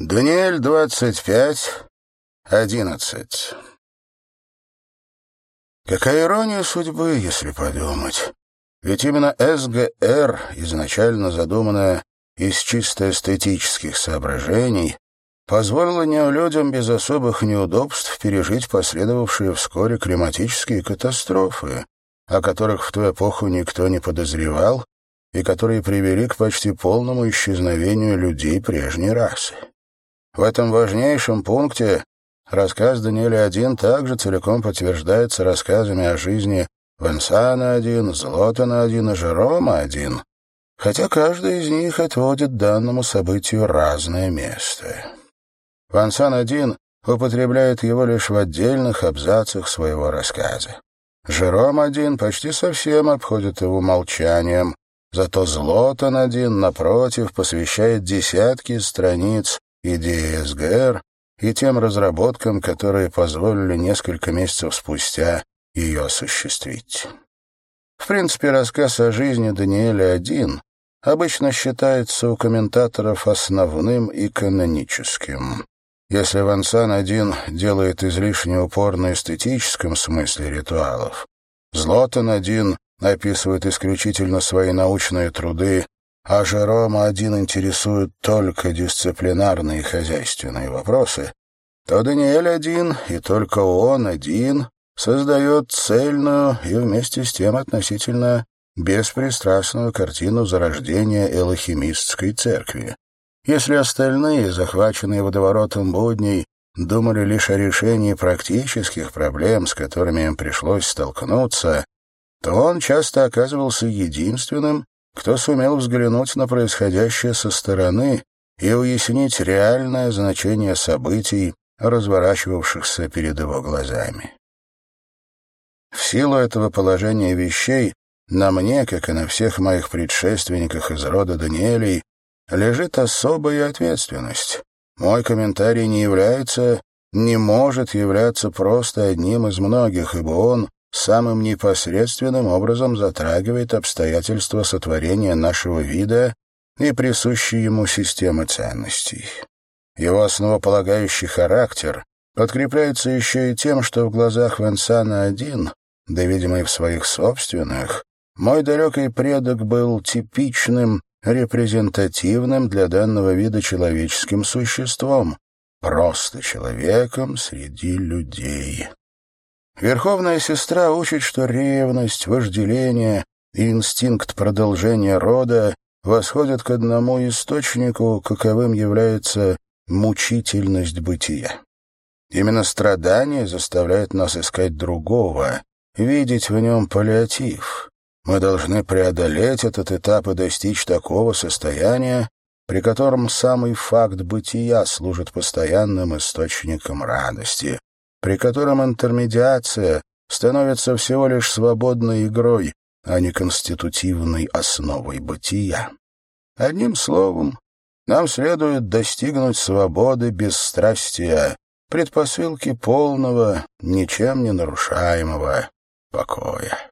Даниэль, 25, 11. Какая ирония судьбы, если подумать. Ведь именно СГР, изначально задуманная из чисто эстетических соображений, позволила неолюдям без особых неудобств пережить последовавшие вскоре климатические катастрофы, о которых в ту эпоху никто не подозревал и которые привели к почти полному исчезновению людей прежней расы. В этом важнейшем пункте рассказ Даниэля-1 также целиком подтверждается рассказами о жизни Вансана-1, Злотана-1 и Жерома-1, хотя каждый из них отводит данному событию разное место. Вансан-1 употребляет его лишь в отдельных абзацах своего рассказа. Жером-1 почти совсем обходит его молчанием, зато Злотан-1, напротив, посвящает десятки страниц идеи СГР и тем разработкам, которые позволили несколько месяцев спустя ее осуществить. В принципе, рассказ о жизни Даниэля-1 обычно считается у комментаторов основным и каноническим. Если Вансан-1 делает излишне упор на эстетическом смысле ритуалов, Злотан-1 описывает исключительно свои научные труды а Жерома один интересуют только дисциплинарные и хозяйственные вопросы, то Даниэль один, и только он один, создает цельную и вместе с тем относительно беспристрастную картину зарождения элохимистской церкви. Если остальные, захваченные водоворотом будней, думали лишь о решении практических проблем, с которыми им пришлось столкнуться, то он часто оказывался единственным, кто сумел взглянуть на происходящее со стороны и уяснить реальное значение событий, разворачивавшихся перед его глазами. В силу этого положения вещей на мне, как и на всех моих предшественниках из рода Даниэлей, лежит особая ответственность. Мой комментарий не является, не может являться просто одним из многих, ибо он самым непосредственным образом затрагивает обстоятельства сотворения нашего вида и присущие ему системы ценностей. Его основополагающий характер подкрепляется еще и тем, что в глазах Венсана один, да, видимо, и в своих собственных, мой далекий предок был типичным, репрезентативным для данного вида человеческим существом, просто человеком среди людей. Верховная сестра учит, что ревность, вожделение и инстинкт продолжения рода восходят к одному источнику, каковым является мучительность бытия. Именно страдание заставляет нас искать другого, видеть в нем паллиатив. Мы должны преодолеть этот этап и достичь такого состояния, при котором самый факт бытия служит постоянным источником радости, при котором интермедиация становится всего лишь свободной игрой, а не конститутивной основой бытия. Одним словом, нам следует достигнуть свободы бесстрастия, предпосылки полного, ничем не нарушаемого покоя.